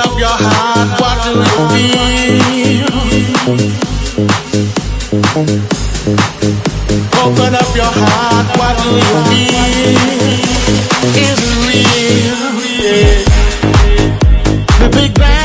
up your heart, what do you feel? Open up your heart, what do you feel? Is it real? Yeah. The Big Bang.